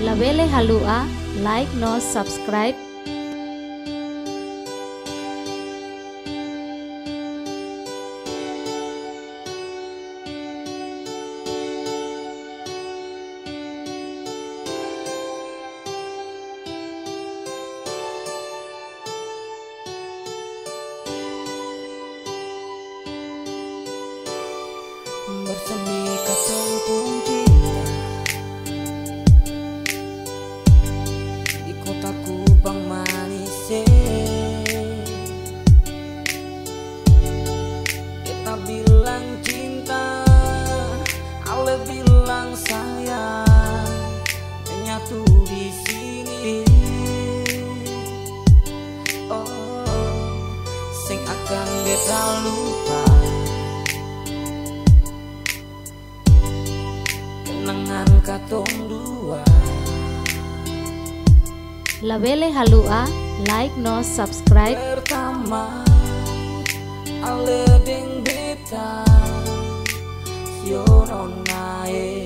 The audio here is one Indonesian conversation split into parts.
Labele halua, like no subscribe. bersemi ketumpung cinta kenangan katong dua. Labele halua, like no subscribe. pertama ale ding beta. Siono nae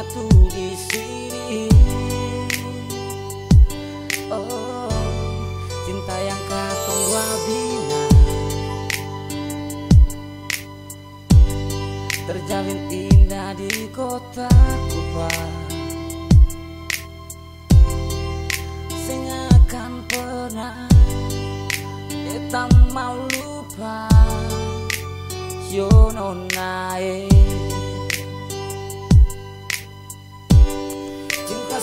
menyatu di sini. Oh cinta yang katong dua bina. Terjalin indah di kota Kupang. Sing akan pernah kita mau lupa nae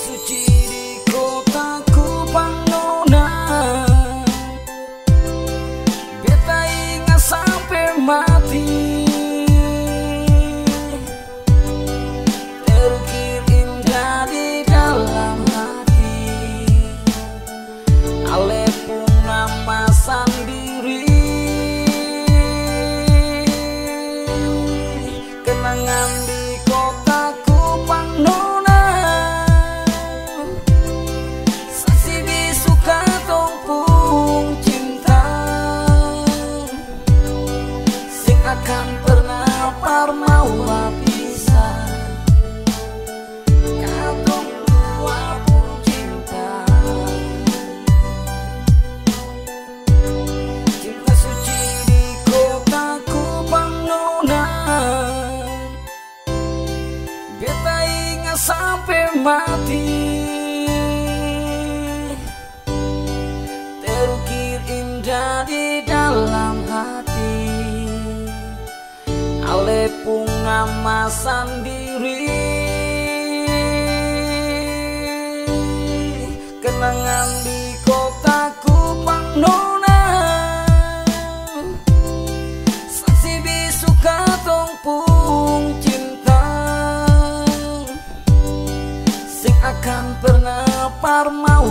Cinta suci Ale pun nama sendiri Kenangan di kota Kupang Nona. Saksi bisu katong pun cinta. Sing akan pernah par mau